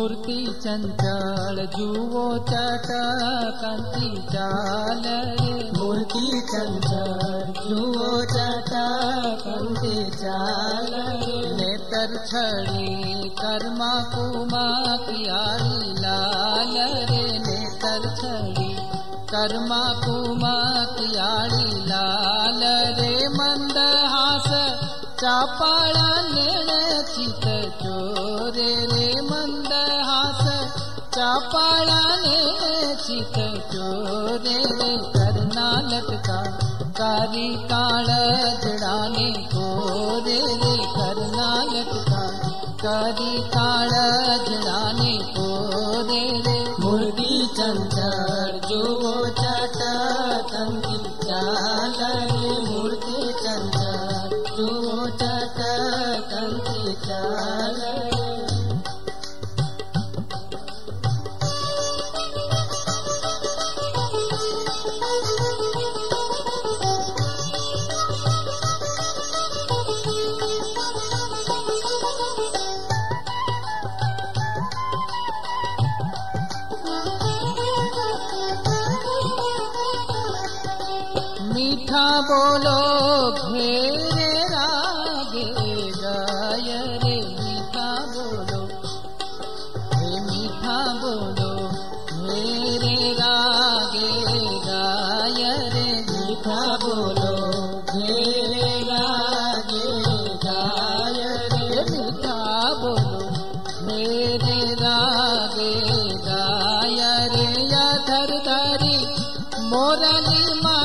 चञ्चल जुवो चटकन्ति चाल। रे मूर्ति चञ्चल जुवो चटकन्ति चाल। नेतर छड़ी कर्मा कुमा कियारी लाल। रे नेतर छड़ी कर्मा कुमा चित चोरे मंद हास. चापाळा नेण चित चोरे करना लटका रे करना लटका कारी काळ जडाने कोरे रे मूर्ति चञ्चल मीठा बोलो बोलो घेरे रागे गाय रे मीठा बोलो। घेरे लागे गाय रे मीठा बोलो। घेरे रागे गाय रे या धर धरी मोरली मनोहर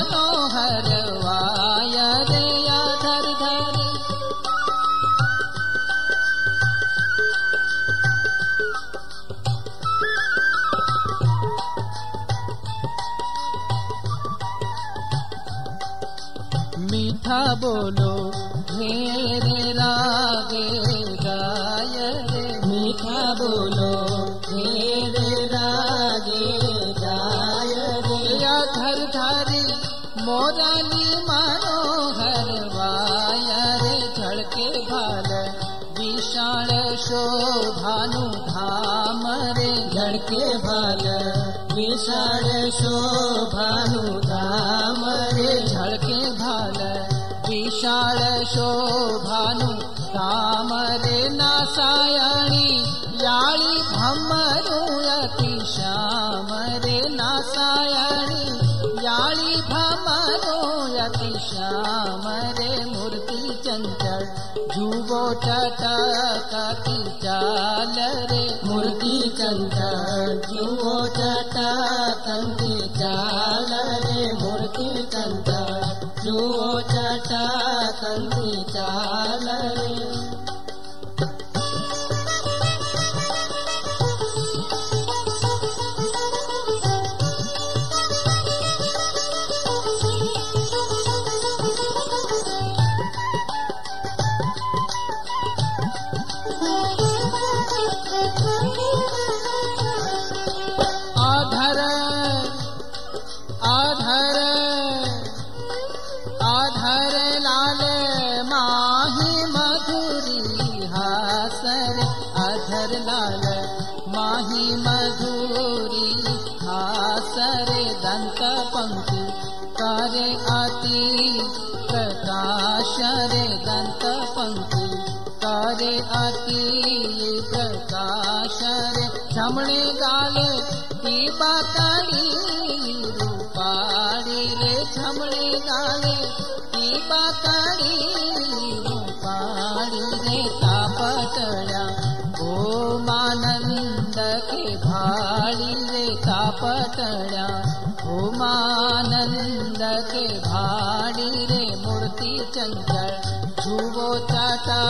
मीठा बोलो, घेरे रागे गाय मीठा बोलो, घेरे लागे गाय या धर धारी मोराली मनोहर वाय रे। झड़के भाल, विशाल शोभानु धाम रे। झड़के भाल, विशाल शोभानु धाम रे। झड़के भाल शोभानु धाम रे नासायणी याळी भ्रमरु अति श्याम रे नासायणी याळी भ्रमरु अति श्याम रे मूर्ति चंचल जुवो चटकती चाल रे मूर्ति चंचल जुवो चटकन्ति चाल मधुरी हासर दंत पंक्ति। करे अति प्रकाश रे दंत पंक्ति। करे अति प्रकाश रे छमणे गाले काड़ी रूपाड़ी रे। छमणे गाले टीबा मानंद के भाड़ी रे मूर्ति चंचल जुवो चाटा